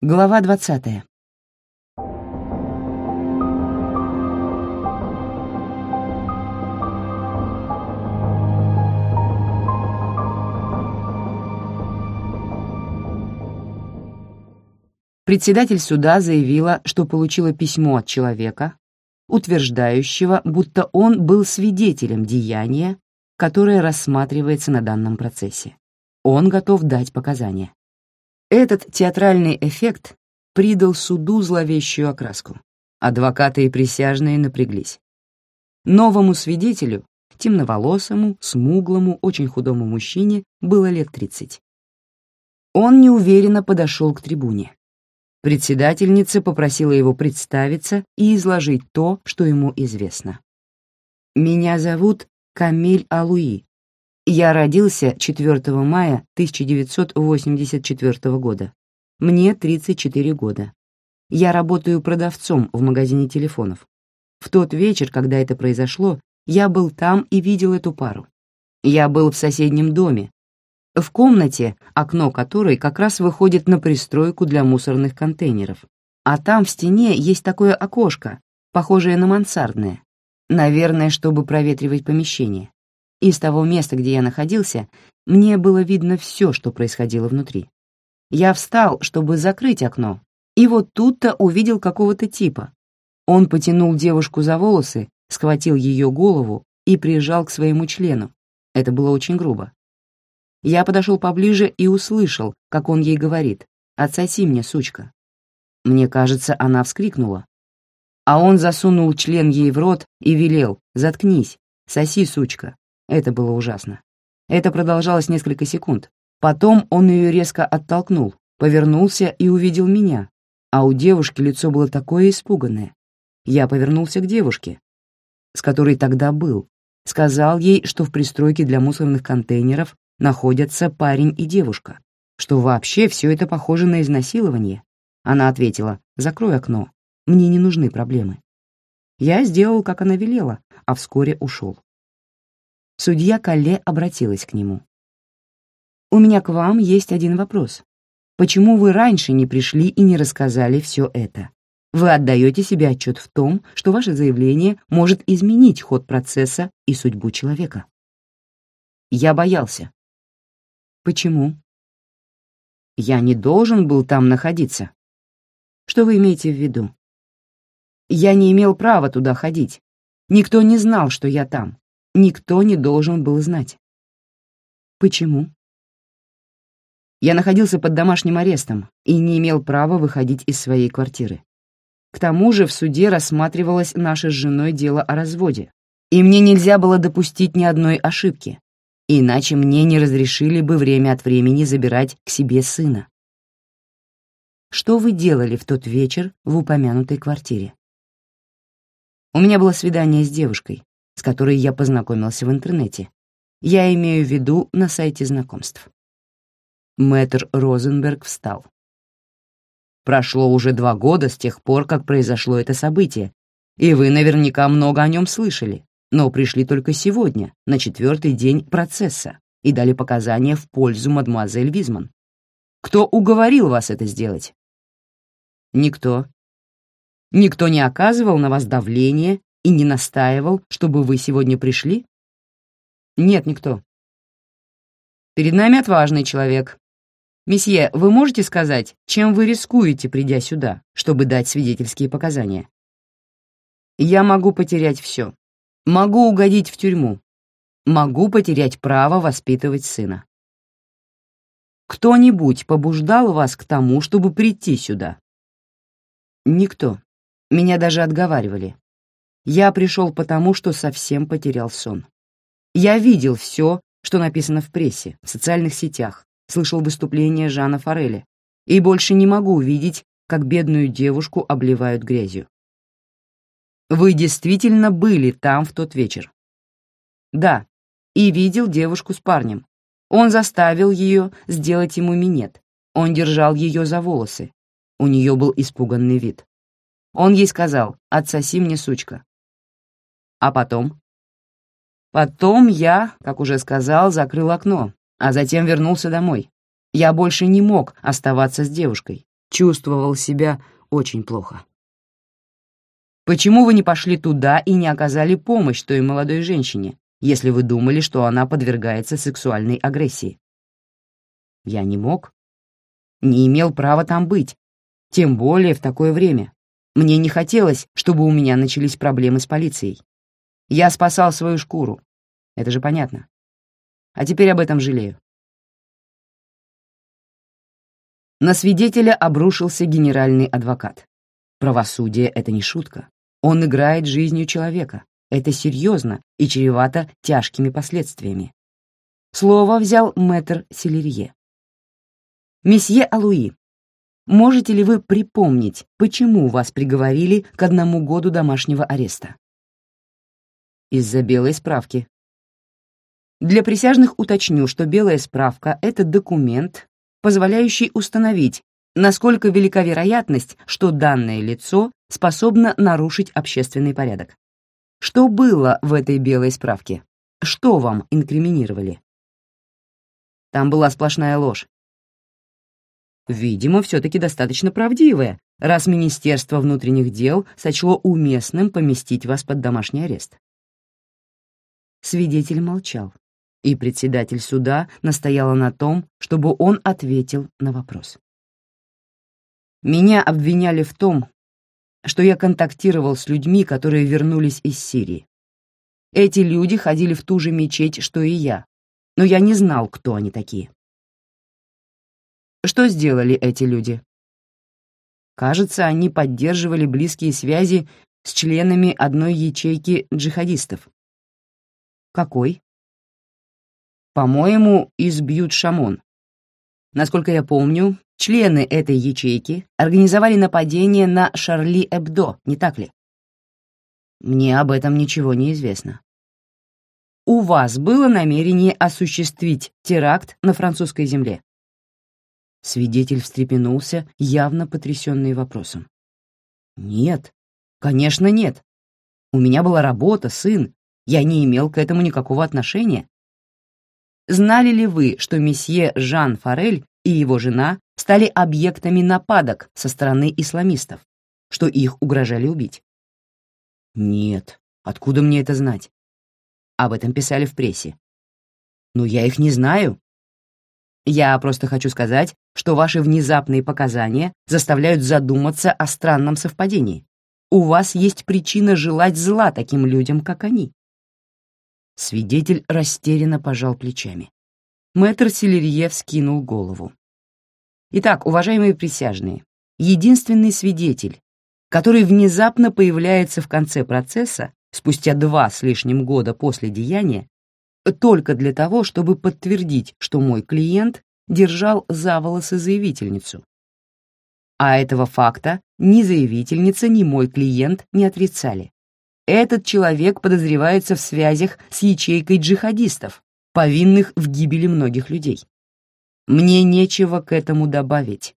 Глава двадцатая. Председатель суда заявила, что получила письмо от человека, утверждающего, будто он был свидетелем деяния, которое рассматривается на данном процессе. Он готов дать показания. Этот театральный эффект придал суду зловещую окраску. Адвокаты и присяжные напряглись. Новому свидетелю, темноволосому, смуглому, очень худому мужчине, было лет тридцать. Он неуверенно подошел к трибуне. Председательница попросила его представиться и изложить то, что ему известно. «Меня зовут Камиль Алуи. Я родился 4 мая 1984 года. Мне 34 года. Я работаю продавцом в магазине телефонов. В тот вечер, когда это произошло, я был там и видел эту пару. Я был в соседнем доме, в комнате, окно которой как раз выходит на пристройку для мусорных контейнеров. А там в стене есть такое окошко, похожее на мансардное. Наверное, чтобы проветривать помещение. Из того места, где я находился, мне было видно все, что происходило внутри. Я встал, чтобы закрыть окно, и вот тут-то увидел какого-то типа. Он потянул девушку за волосы, схватил ее голову и прижал к своему члену. Это было очень грубо. Я подошел поближе и услышал, как он ей говорит «Отсоси мне, сучка». Мне кажется, она вскрикнула. А он засунул член ей в рот и велел «Заткнись, соси, сучка». Это было ужасно. Это продолжалось несколько секунд. Потом он ее резко оттолкнул, повернулся и увидел меня, а у девушки лицо было такое испуганное. Я повернулся к девушке, с которой тогда был, сказал ей, что в пристройке для мусорных контейнеров находятся парень и девушка, что вообще все это похоже на изнасилование. Она ответила, «Закрой окно, мне не нужны проблемы». Я сделал, как она велела, а вскоре ушел. Судья Калле обратилась к нему. «У меня к вам есть один вопрос. Почему вы раньше не пришли и не рассказали все это? Вы отдаете себе отчет в том, что ваше заявление может изменить ход процесса и судьбу человека?» Я боялся, Почему? Я не должен был там находиться. Что вы имеете в виду? Я не имел права туда ходить. Никто не знал, что я там. Никто не должен был знать. Почему? Я находился под домашним арестом и не имел права выходить из своей квартиры. К тому же в суде рассматривалось наше с женой дело о разводе, и мне нельзя было допустить ни одной ошибки, иначе мне не разрешили бы время от времени забирать к себе сына. Что вы делали в тот вечер в упомянутой квартире? У меня было свидание с девушкой, с которой я познакомился в интернете. Я имею в виду на сайте знакомств. Мэтр Розенберг встал. Прошло уже два года с тех пор, как произошло это событие, и вы наверняка много о нем слышали но пришли только сегодня, на четвертый день процесса, и дали показания в пользу мадемуазель Визман. Кто уговорил вас это сделать? Никто. Никто не оказывал на вас давление и не настаивал, чтобы вы сегодня пришли? Нет, никто. Перед нами отважный человек. Месье, вы можете сказать, чем вы рискуете, придя сюда, чтобы дать свидетельские показания? Я могу потерять все. Могу угодить в тюрьму. Могу потерять право воспитывать сына. Кто-нибудь побуждал вас к тому, чтобы прийти сюда? Никто. Меня даже отговаривали. Я пришел потому, что совсем потерял сон. Я видел все, что написано в прессе, в социальных сетях, слышал выступления Жана Фореля, и больше не могу увидеть, как бедную девушку обливают грязью. Вы действительно были там в тот вечер? Да, и видел девушку с парнем. Он заставил ее сделать ему минет. Он держал ее за волосы. У нее был испуганный вид. Он ей сказал «Отсоси мне, сучка». А потом? Потом я, как уже сказал, закрыл окно, а затем вернулся домой. Я больше не мог оставаться с девушкой. чувствовал себя очень плохо. Почему вы не пошли туда и не оказали помощь той молодой женщине, если вы думали, что она подвергается сексуальной агрессии? Я не мог. Не имел права там быть, тем более в такое время. Мне не хотелось, чтобы у меня начались проблемы с полицией. Я спасал свою шкуру. Это же понятно. А теперь об этом жалею. На свидетеля обрушился генеральный адвокат. Правосудие — это не шутка. Он играет жизнью человека. Это серьезно и чревато тяжкими последствиями. Слово взял мэтр Селерье. «Месье Алуи, можете ли вы припомнить, почему вас приговорили к одному году домашнего ареста?» «Из-за белой справки». Для присяжных уточню, что белая справка — это документ, позволяющий установить, насколько велика вероятность, что данное лицо способно нарушить общественный порядок. Что было в этой белой справке? Что вам инкриминировали? Там была сплошная ложь. Видимо, все-таки достаточно правдивая, раз Министерство внутренних дел сочло уместным поместить вас под домашний арест. Свидетель молчал и председатель суда настояла на том, чтобы он ответил на вопрос. Меня обвиняли в том, что я контактировал с людьми, которые вернулись из Сирии. Эти люди ходили в ту же мечеть, что и я, но я не знал, кто они такие. Что сделали эти люди? Кажется, они поддерживали близкие связи с членами одной ячейки джихадистов. Какой? По-моему, из Бьют-Шамон. Насколько я помню, члены этой ячейки организовали нападение на Шарли Эбдо, не так ли? Мне об этом ничего не известно. У вас было намерение осуществить теракт на французской земле? Свидетель встрепенулся, явно потрясенный вопросом. Нет, конечно, нет. У меня была работа, сын. Я не имел к этому никакого отношения. Знали ли вы, что месье Жан Форель и его жена стали объектами нападок со стороны исламистов, что их угрожали убить? Нет, откуда мне это знать? Об этом писали в прессе. Но я их не знаю. Я просто хочу сказать, что ваши внезапные показания заставляют задуматься о странном совпадении. У вас есть причина желать зла таким людям, как они. Свидетель растерянно пожал плечами. Мэтр Селерье вскинул голову. Итак, уважаемые присяжные, единственный свидетель, который внезапно появляется в конце процесса, спустя два с лишним года после деяния, только для того, чтобы подтвердить, что мой клиент держал за волосы заявительницу. А этого факта ни заявительница, ни мой клиент не отрицали. Этот человек подозревается в связях с ячейкой джихадистов, повинных в гибели многих людей. Мне нечего к этому добавить.